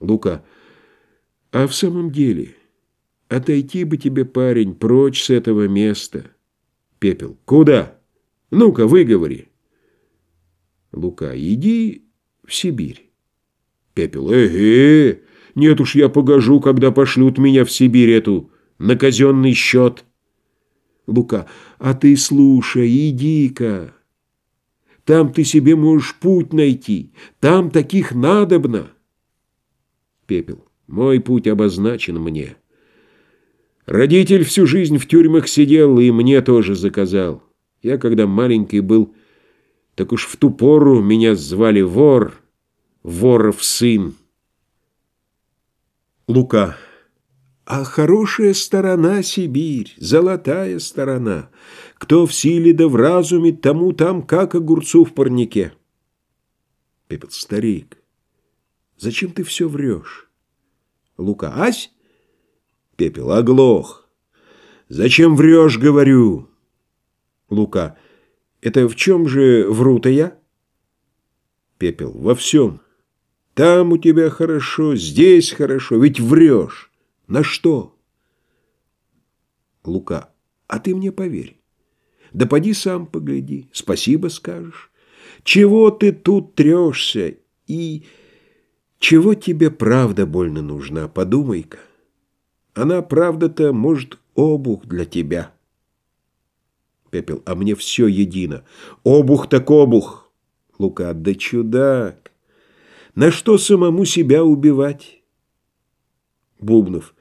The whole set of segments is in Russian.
Лука. А в самом деле, отойти бы тебе, парень, прочь с этого места. Пепел. Куда? Ну-ка, выговори. Лука. Иди в Сибирь. Пепел. Эге, нет уж я погожу, когда пошлют меня в Сибирь эту на казенный счет. Лука. А ты слушай, иди-ка. Там ты себе можешь путь найти. Там таких надобно. Пепел. Мой путь обозначен мне. Родитель всю жизнь в тюрьмах сидел и мне тоже заказал. Я, когда маленький был, так уж в ту пору меня звали вор, воров сын. Лука. А хорошая сторона Сибирь, золотая сторона. Кто в силе да в разуме, тому там, как огурцу в парнике. Пепел. Старик. Зачем ты все врешь? Лука. Ась? Пепел. Оглох. Зачем врешь, говорю? Лука. Это в чем же вру-то я? Пепел. Во всем. Там у тебя хорошо, здесь хорошо, ведь врешь. На что? Лука. А ты мне поверь. Да поди сам погляди, спасибо скажешь. Чего ты тут трешься и... Чего тебе правда больно нужна, подумай-ка. Она, правда-то, может, обух для тебя. Пепел, а мне все едино. Обух так обух. Лука, да чудак. На что самому себя убивать? Бубнов.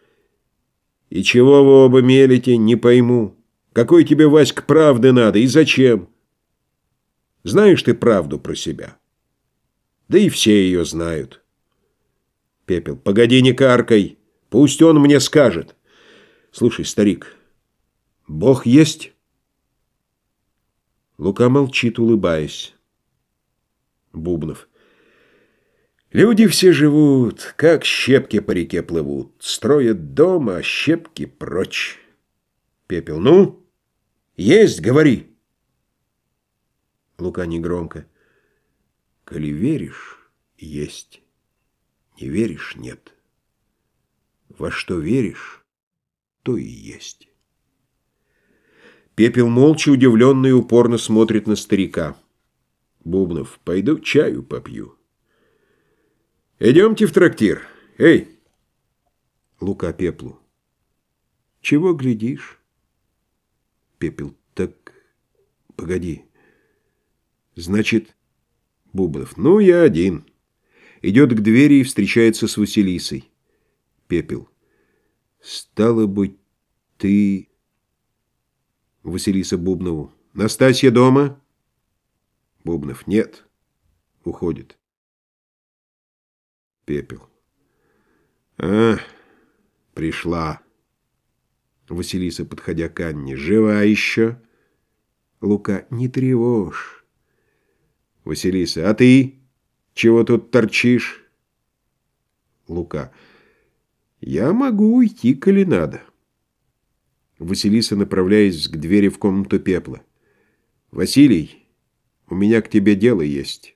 И чего вы оба мелите, не пойму. Какой тебе, Васька, правды надо и зачем? Знаешь ты правду про себя? Да и все ее знают. Пепел. Погоди, не каркай. Пусть он мне скажет. Слушай, старик, Бог есть? Лука молчит, улыбаясь. Бубнов. Люди все живут, как щепки по реке плывут. Строят дом, а щепки прочь. Пепел. Ну, есть, говори. Лука негромко. Коли веришь, есть. Не веришь — нет. Во что веришь, то и есть. Пепел молча, удивленный, упорно смотрит на старика. Бубнов, пойду чаю попью. Идемте в трактир. Эй! Лука Пеплу. Чего глядишь? Пепел. Так, погоди. Значит, Бубнов. Ну, я один. Идет к двери и встречается с Василисой. Пепел. «Стало быть, ты...» Василиса Бубнову. «Настасья дома?» Бубнов. «Нет». Уходит. Пепел. «А, пришла». Василиса, подходя к Анне. «Жива еще?» Лука. «Не тревожь». Василиса. «А ты?» Чего тут торчишь? Лука. Я могу уйти, коли надо. Василиса, направляясь к двери в комнату пепла. Василий, у меня к тебе дело есть.